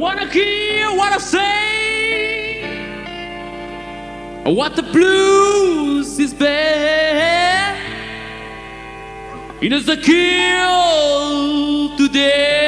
Wanna hear what I say? What the blues is bad? It is a kill today.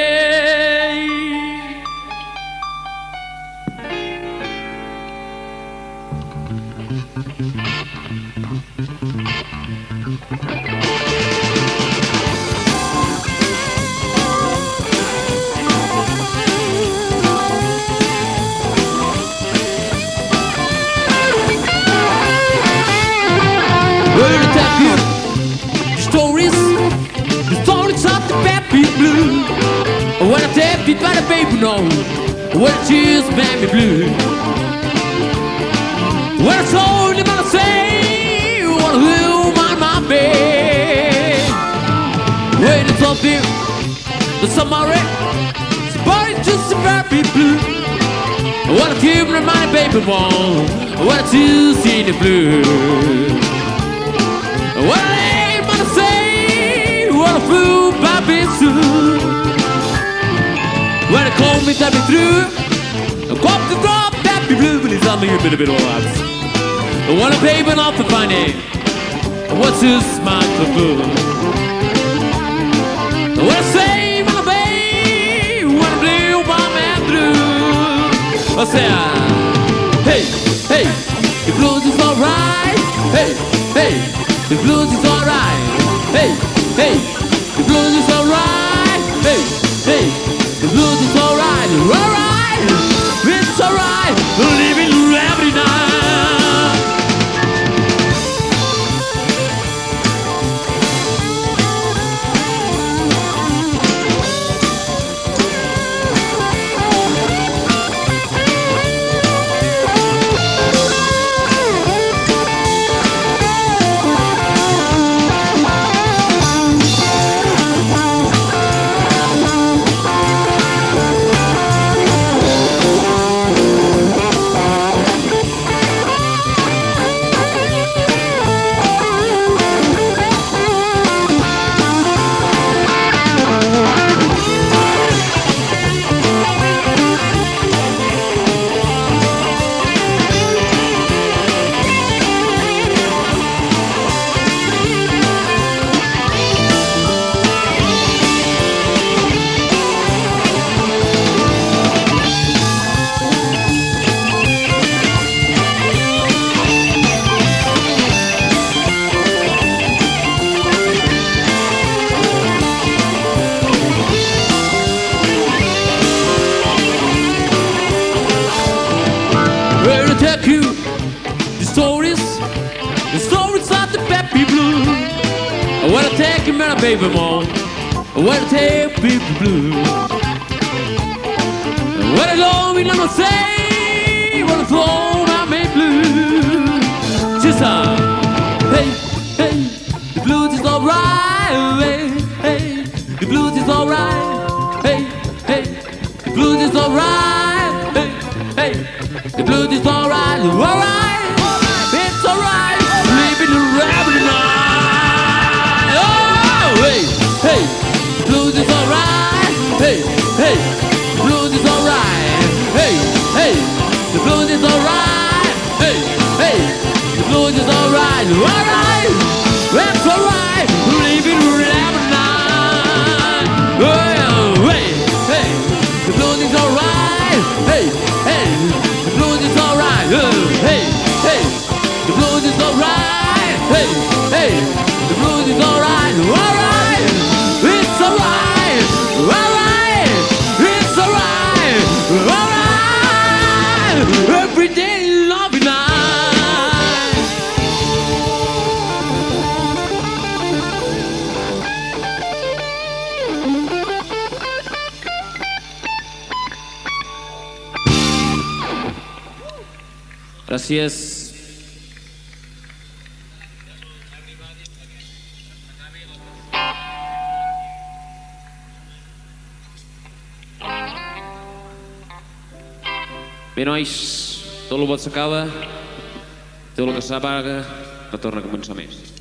Tell you the stories, the stories of the baby blue. When I tell you by the baby know when it is baby blue. When I told about to say what will my bed. When it's up here, the summer it's body just a baby blue. When I keep my baby one, when I choose in the blue. Sue. When it call me, tell me through. I got the drop, that be blue, but it's on me a bit of it all out. I wanna pay, but not to find it. What's his smart to do? What I say, when I pay, when I blue, my man through. I say, hey, hey, the blues is alright. Hey, hey. The blues is alright. Hey, hey, the blues is alright. Take you, my baby mom. Where to take people blue. Where to go, we never say. Where to flow, Hey, hey, the blues is alright. Hey, hey, the blues is alright. Hey, hey, the blues is alright. Alright, it's alright. Living around tonight. Oh, hey, hey, the blues is alright. Hey, hey, the blues is alright. Oh, hey, hey, the blues is alright. Hey, hey, Gracias. Bé, nois, tot el bo s'acaba, tot el que s'apaga retorna a començar més.